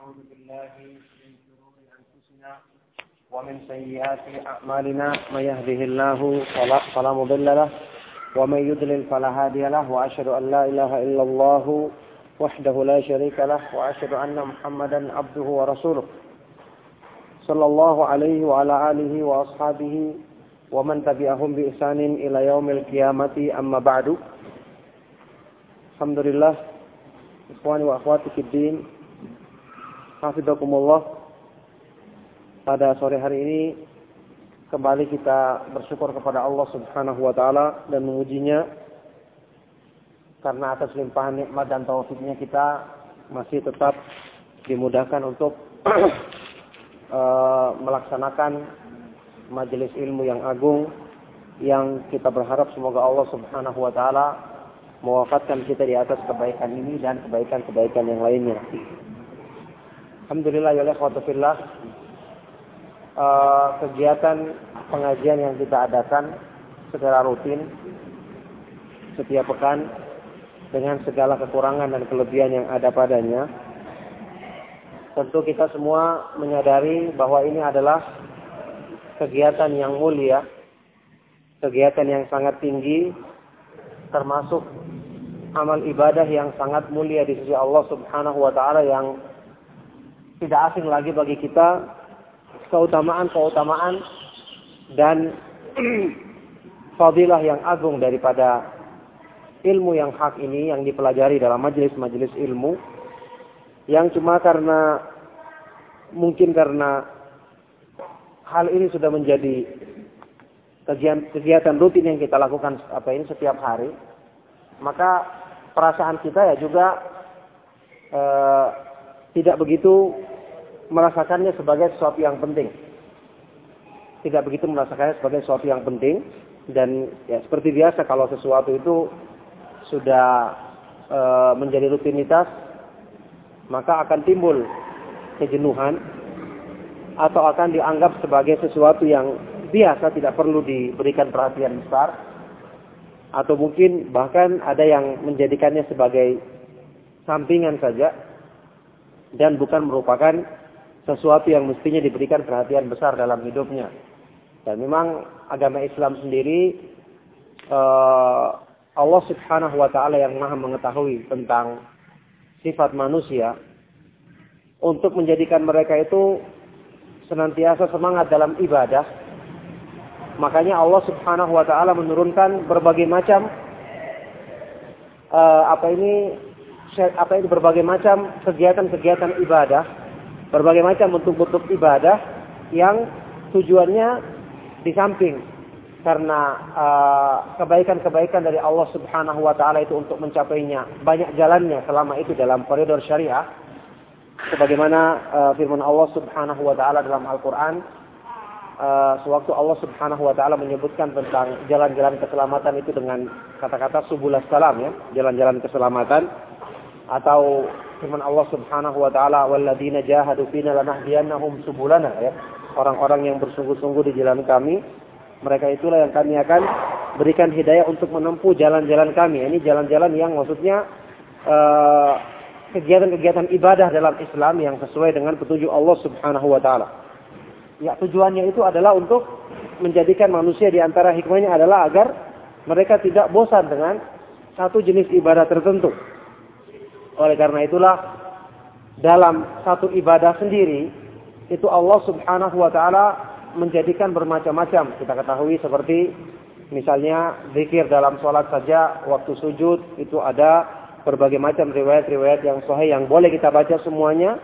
ونعوذ بالله من شرور أنفسنا ومن سيئات أعمالنا من يهده الله فلا, فلا مضل له ومن يضلل فلا هادي له وأشهد أن لا إله إلا الله وحده لا شريك له وأشهد أن محمدا عبده ورسوله. صلى الله عليه وعلى آله وأصحابه ومن تبعهم بإحسان إلى يوم القيامة. أما بعد الحمد لله. إخواني وأخواتي في الدين Hafizakumullah. Pada sore hari ini Kembali kita bersyukur kepada Allah subhanahu wa ta'ala Dan mengujinya Karena atas limpahan nikmat dan taufiknya kita Masih tetap dimudahkan untuk uh, Melaksanakan Majelis ilmu yang agung Yang kita berharap semoga Allah subhanahu wa ta'ala Mewafatkan kita di atas kebaikan ini Dan kebaikan-kebaikan yang lainnya Alhamdulillah ya fillah uh, kegiatan pengajian yang kita adakan secara rutin setiap pekan dengan segala kekurangan dan kelebihan yang ada padanya. Tentu kita semua menyadari bahwa ini adalah kegiatan yang mulia, kegiatan yang sangat tinggi, termasuk amal ibadah yang sangat mulia di sisi Allah Subhanahu wa taala yang tidak asing lagi bagi kita keutamaan-keutamaan dan fadilah yang agung daripada ilmu yang hak ini yang dipelajari dalam majelis-majelis ilmu. Yang cuma karena mungkin karena hal ini sudah menjadi kegiatan rutin yang kita lakukan apa ini setiap hari maka perasaan kita ya juga eh, tidak begitu merasakannya sebagai sesuatu yang penting. Tidak begitu merasakannya sebagai sesuatu yang penting. Dan ya seperti biasa kalau sesuatu itu sudah e, menjadi rutinitas maka akan timbul kejenuhan atau akan dianggap sebagai sesuatu yang biasa tidak perlu diberikan perhatian besar. Atau mungkin bahkan ada yang menjadikannya sebagai sampingan saja dan bukan merupakan sesuatu yang mestinya diberikan perhatian besar dalam hidupnya. Dan memang agama Islam sendiri uh, Allah Subhanahu wa taala yang Maha mengetahui tentang sifat manusia untuk menjadikan mereka itu senantiasa semangat dalam ibadah. Makanya Allah Subhanahu wa taala menurunkan berbagai macam uh, apa ini apa ini berbagai macam kegiatan-kegiatan ibadah berbagai macam bentuk-bentuk ibadah yang tujuannya di samping karena uh, kebaikan-kebaikan uh, dari Allah Subhanahu wa taala itu untuk mencapainya banyak jalannya selama itu dalam koridor syariah. Sebagaimana uh, firman Allah Subhanahu wa taala dalam Al-Qur'an uh, sewaktu Allah Subhanahu wa taala menyebutkan tentang jalan-jalan keselamatan itu dengan kata-kata subulas salam ya jalan-jalan keselamatan atau firman Allah Subhanahu wa taala walladzina jahadu fina lanahdiyannahum subulana ya. Orang-orang yang bersungguh-sungguh di jalan kami, mereka itulah yang kami akan berikan hidayah untuk menempuh jalan-jalan kami. Ini jalan-jalan yang maksudnya eh, kegiatan-kegiatan ibadah dalam Islam yang sesuai dengan petunjuk Allah Subhanahu wa taala. Ya, tujuannya itu adalah untuk menjadikan manusia di antara hikmahnya adalah agar mereka tidak bosan dengan satu jenis ibadah tertentu. Oleh karena itulah dalam satu ibadah sendiri itu Allah Subhanahu wa taala menjadikan bermacam-macam. Kita ketahui seperti misalnya zikir dalam sholat saja waktu sujud itu ada berbagai macam riwayat-riwayat yang sahih yang boleh kita baca semuanya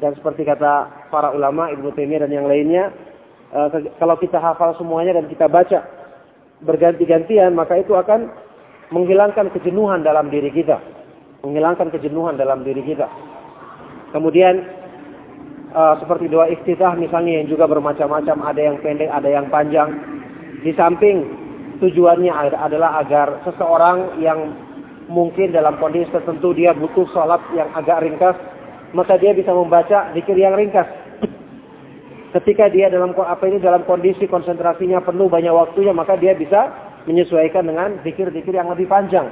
dan seperti kata para ulama Ibnu Taimiyah dan yang lainnya eh, kalau kita hafal semuanya dan kita baca berganti-gantian maka itu akan menghilangkan kejenuhan dalam diri kita menghilangkan kejenuhan dalam diri kita. Kemudian uh, seperti doa iftitah misalnya yang juga bermacam-macam, ada yang pendek, ada yang panjang. Di samping tujuannya adalah agar seseorang yang mungkin dalam kondisi tertentu dia butuh sholat yang agak ringkas, maka dia bisa membaca zikir yang ringkas. Ketika dia dalam apa ini dalam kondisi konsentrasinya penuh banyak waktunya, maka dia bisa menyesuaikan dengan zikir-zikir yang lebih panjang.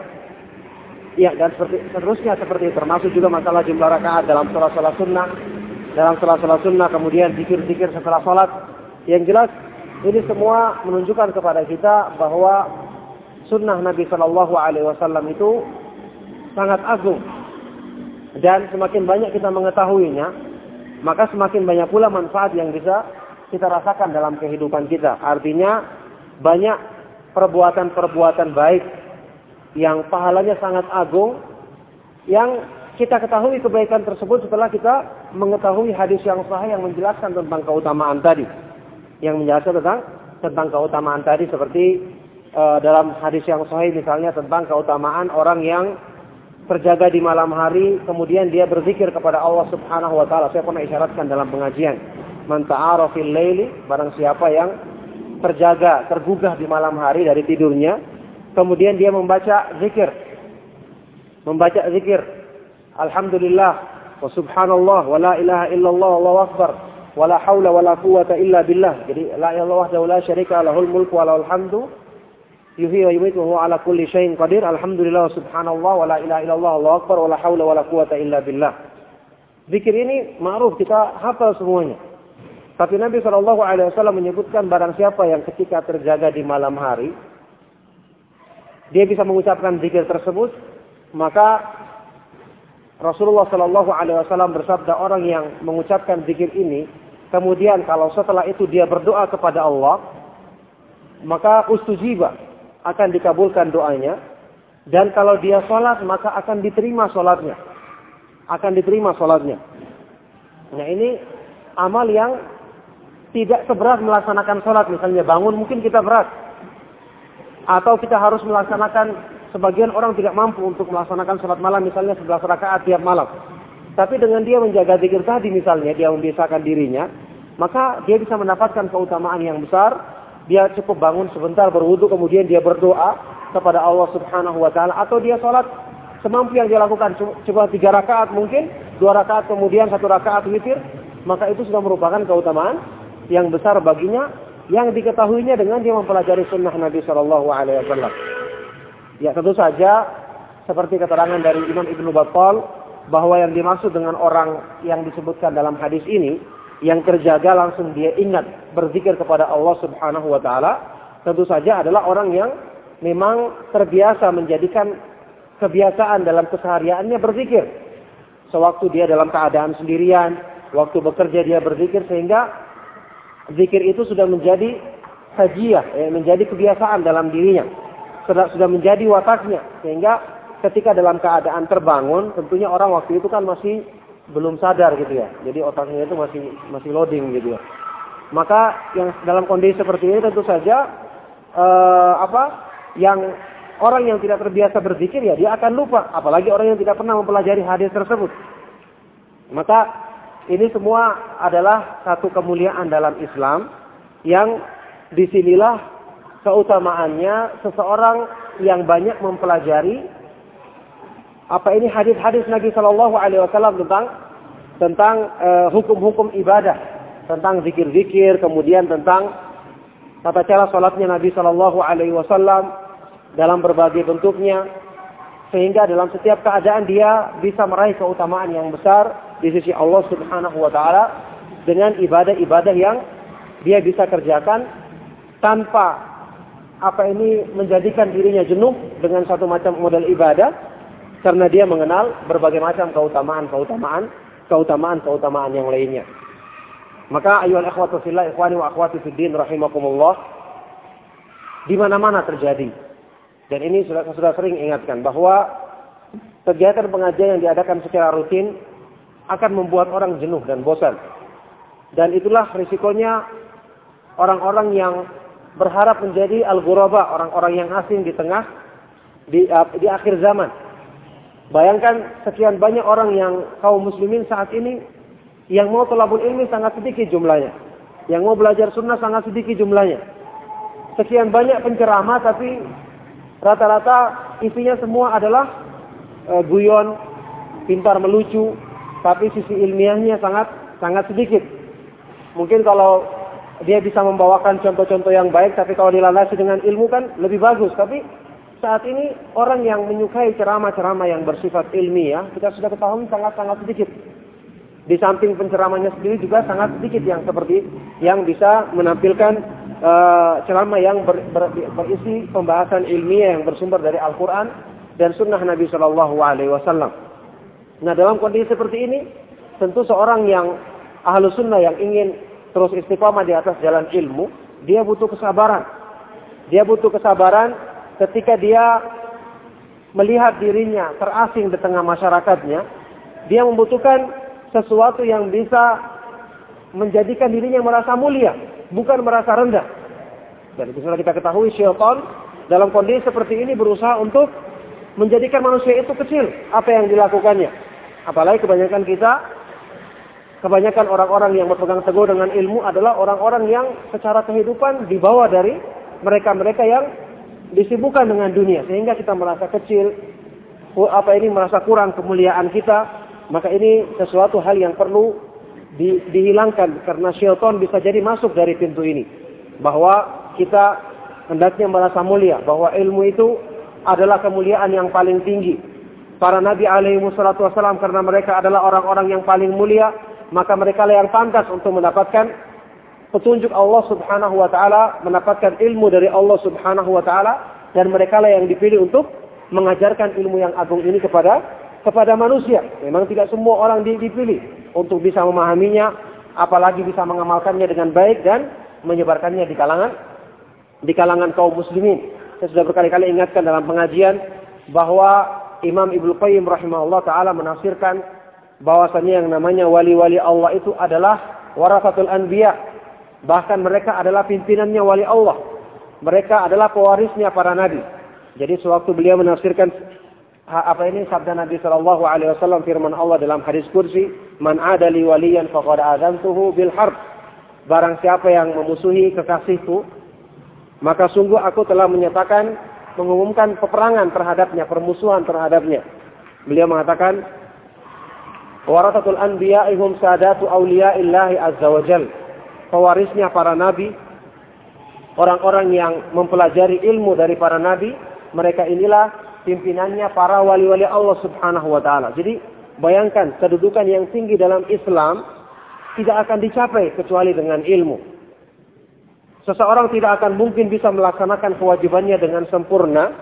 Ya, dan seperti seterusnya seperti. Termasuk juga masalah jumlah rakaat dalam sholat-sholat sunnah. dalam salat-salat sunnah, kemudian zikir-zikir setelah salat. Yang jelas ini semua menunjukkan kepada kita bahwa sunnah Nabi Shallallahu Alaihi Wasallam itu sangat agung dan semakin banyak kita mengetahuinya, maka semakin banyak pula manfaat yang bisa kita rasakan dalam kehidupan kita. Artinya banyak perbuatan-perbuatan baik yang pahalanya sangat agung yang kita ketahui kebaikan tersebut setelah kita mengetahui hadis yang sahih yang menjelaskan tentang keutamaan tadi. Yang menjelaskan tentang tentang keutamaan tadi seperti uh, dalam hadis yang sahih misalnya tentang keutamaan orang yang terjaga di malam hari, kemudian dia berzikir kepada Allah Subhanahu wa taala. Saya pernah isyaratkan dalam pengajian, man ta'arafil laili, barang siapa yang terjaga, tergugah di malam hari dari tidurnya, kemudian dia membaca zikir. Membaca zikir. Alhamdulillah wa subhanallah wa la ilaha illallah Allahu akbar wa la haula wa la quwata illa billah. Jadi la ilaha illallah wahdahu la syarika lahul mulku wa lahul hamdu yuhyi wa yumiitu wa huwa ala kulli syai'in qadir. Alhamdulillah subhanallah wa la ilaha illallah Allahu akbar wa la haula wa la quwata illa billah. Zikir ini ma'ruf kita hafal semuanya. Tapi Nabi wasallam menyebutkan barang siapa yang ketika terjaga di malam hari dia bisa mengucapkan zikir tersebut, maka Rasulullah Shallallahu alaihi wasallam bersabda orang yang mengucapkan zikir ini kemudian kalau setelah itu dia berdoa kepada Allah maka ustujiba akan dikabulkan doanya. Dan kalau dia sholat, maka akan diterima sholatnya. Akan diterima sholatnya. Nah ini amal yang tidak seberat melaksanakan sholat. Misalnya bangun mungkin kita berat. Atau kita harus melaksanakan, sebagian orang tidak mampu untuk melaksanakan sholat malam misalnya 11 rakaat tiap malam. Tapi dengan dia menjaga zikir tadi misalnya, dia membiasakan dirinya, maka dia bisa mendapatkan keutamaan yang besar. Dia cukup bangun sebentar berwudu kemudian dia berdoa kepada Allah Subhanahu wa taala atau dia sholat semampu yang dia lakukan. Coba tiga rakaat mungkin dua rakaat kemudian satu rakaat witir maka itu sudah merupakan keutamaan yang besar baginya yang diketahuinya dengan dia mempelajari sunnah Nabi Shallallahu Alaihi Wasallam. Ya tentu saja seperti keterangan dari Imam Ibnu Battal bahwa yang dimaksud dengan orang yang disebutkan dalam hadis ini yang terjaga langsung dia ingat berzikir kepada Allah Subhanahu wa taala tentu saja adalah orang yang memang terbiasa menjadikan kebiasaan dalam kesehariannya berzikir. Sewaktu dia dalam keadaan sendirian, waktu bekerja dia berzikir sehingga zikir itu sudah menjadi hadiah, ya, menjadi kebiasaan dalam dirinya. Sudah sudah menjadi wataknya sehingga ketika dalam keadaan terbangun, tentunya orang waktu itu kan masih belum sadar gitu ya. Jadi otaknya itu masih masih loading gitu ya. Maka yang dalam kondisi seperti ini tentu saja eh, apa yang orang yang tidak terbiasa berzikir ya dia akan lupa, apalagi orang yang tidak pernah mempelajari hadis tersebut. Maka ini semua adalah satu kemuliaan dalam Islam yang di sinilah keutamaannya seseorang yang banyak mempelajari apa ini hadis-hadis Nabi Shallallahu Alaihi Wasallam tentang tentang eh, hukum-hukum uh, ibadah, tentang zikir-zikir, kemudian tentang tata cara sholatnya Nabi Shallallahu Alaihi Wasallam dalam berbagai bentuknya, sehingga dalam setiap keadaan dia bisa meraih keutamaan yang besar di sisi Allah Subhanahu Wa Taala dengan ibadah-ibadah yang dia bisa kerjakan tanpa apa ini menjadikan dirinya jenuh dengan satu macam model ibadah karena dia mengenal berbagai macam keutamaan-keutamaan, keutamaan-keutamaan yang lainnya. Maka ayuhal akhwatu fillah, ikhwani wa akhwati fiddin rahimakumullah, di mana-mana terjadi. Dan ini sudah sudah sering ingatkan bahwa kegiatan pengajian yang diadakan secara rutin akan membuat orang jenuh dan bosan. Dan itulah risikonya orang-orang yang berharap menjadi al-ghuraba, orang-orang yang asing di tengah di, di akhir zaman Bayangkan sekian banyak orang yang kaum muslimin saat ini yang mau tolabul ilmi sangat sedikit jumlahnya. Yang mau belajar sunnah sangat sedikit jumlahnya. Sekian banyak penceramah tapi rata-rata isinya semua adalah e, guyon, pintar melucu, tapi sisi ilmiahnya sangat sangat sedikit. Mungkin kalau dia bisa membawakan contoh-contoh yang baik, tapi kalau dilandasi dengan ilmu kan lebih bagus. Tapi saat ini orang yang menyukai ceramah-ceramah yang bersifat ilmiah, kita sudah ketahui sangat-sangat sedikit. Di samping penceramahnya sendiri juga sangat sedikit yang seperti yang bisa menampilkan uh, ceramah yang ber, ber, berisi pembahasan ilmiah yang bersumber dari Al-Quran dan Sunnah Nabi Shallallahu Alaihi Wasallam. Nah dalam kondisi seperti ini, tentu seorang yang ahlu sunnah yang ingin terus istiqomah di atas jalan ilmu, dia butuh kesabaran. Dia butuh kesabaran ketika dia melihat dirinya terasing di tengah masyarakatnya, dia membutuhkan sesuatu yang bisa menjadikan dirinya merasa mulia, bukan merasa rendah. Dan itu sudah kita ketahui syaitan dalam kondisi seperti ini berusaha untuk menjadikan manusia itu kecil apa yang dilakukannya. Apalagi kebanyakan kita, kebanyakan orang-orang yang berpegang teguh dengan ilmu adalah orang-orang yang secara kehidupan dibawa dari mereka-mereka yang disibukkan dengan dunia. Sehingga kita merasa kecil, apa ini merasa kurang kemuliaan kita, maka ini sesuatu hal yang perlu di, dihilangkan karena syaitan bisa jadi masuk dari pintu ini. Bahwa kita hendaknya merasa mulia, bahwa ilmu itu adalah kemuliaan yang paling tinggi. Para nabi alaihi wassalatu wassalam karena mereka adalah orang-orang yang paling mulia, maka mereka lah yang pantas untuk mendapatkan petunjuk Allah Subhanahu wa taala, mendapatkan ilmu dari Allah Subhanahu wa taala dan mereka lah yang dipilih untuk mengajarkan ilmu yang agung ini kepada kepada manusia. Memang tidak semua orang dipilih untuk bisa memahaminya, apalagi bisa mengamalkannya dengan baik dan menyebarkannya di kalangan di kalangan kaum muslimin. Saya sudah berkali-kali ingatkan dalam pengajian bahwa Imam Ibnu Qayyim rahimahullah taala menafsirkan bahwasanya yang namanya wali-wali Allah itu adalah warasatul anbiya. Bahkan mereka adalah pimpinannya wali Allah. Mereka adalah pewarisnya para nabi. Jadi sewaktu beliau menafsirkan apa ini sabda Nabi Shallallahu Alaihi Wasallam firman Allah dalam hadis kursi, man adali waliyan faqad adzantuhu bil harb. Barang siapa yang memusuhi kekasihku, maka sungguh aku telah menyatakan mengumumkan peperangan terhadapnya, permusuhan terhadapnya. Beliau mengatakan, Warasatul anbiya ihum sadatu illahi azza wa jal. Pewarisnya para nabi, orang-orang yang mempelajari ilmu dari para nabi, mereka inilah pimpinannya para wali-wali Allah Subhanahu wa taala. Jadi bayangkan kedudukan yang tinggi dalam Islam tidak akan dicapai kecuali dengan ilmu. Seseorang tidak akan mungkin bisa melaksanakan kewajibannya dengan sempurna,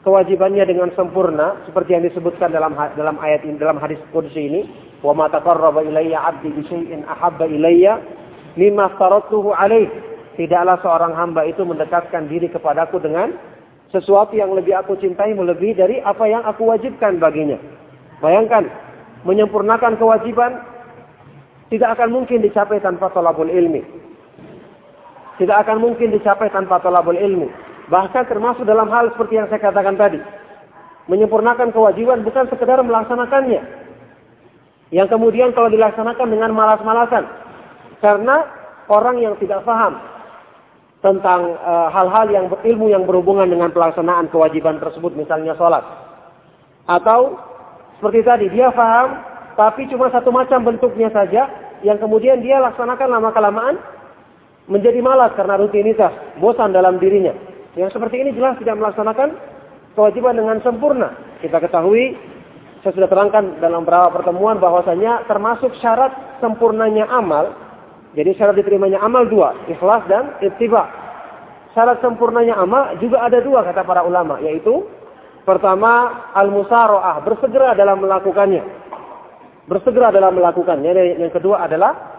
kewajibannya dengan sempurna seperti yang disebutkan dalam dalam ayat ini dalam hadis qudsi ini, "Wa ma taqarraba ilayya 'abdi bi syai'in ahabba ilayya mimma taraktuhu alaih." Tidaklah seorang hamba itu mendekatkan diri kepadaku dengan sesuatu yang lebih aku cintai melebihi dari apa yang aku wajibkan baginya. Bayangkan, menyempurnakan kewajiban tidak akan mungkin dicapai tanpa tolabul ilmi. Tidak akan mungkin dicapai tanpa tolabul ilmi. Bahkan termasuk dalam hal seperti yang saya katakan tadi. Menyempurnakan kewajiban bukan sekedar melaksanakannya. Yang kemudian kalau dilaksanakan dengan malas-malasan. Karena orang yang tidak paham tentang eh, hal-hal uh, yang berilmu yang berhubungan dengan pelaksanaan kewajiban tersebut, misalnya sholat. Atau seperti tadi, dia faham, tapi cuma satu macam bentuknya saja, yang kemudian dia laksanakan lama-kelamaan, menjadi malas karena rutinitas, bosan dalam dirinya. Yang seperti ini jelas tidak melaksanakan kewajiban dengan sempurna. Kita ketahui, saya sudah terangkan dalam beberapa pertemuan bahwasanya termasuk syarat sempurnanya amal jadi syarat diterimanya amal dua, ikhlas dan ittiba. Syarat sempurnanya amal juga ada dua kata para ulama, yaitu pertama al-musaroah, bersegera dalam melakukannya. Bersegera dalam melakukannya. Yang kedua adalah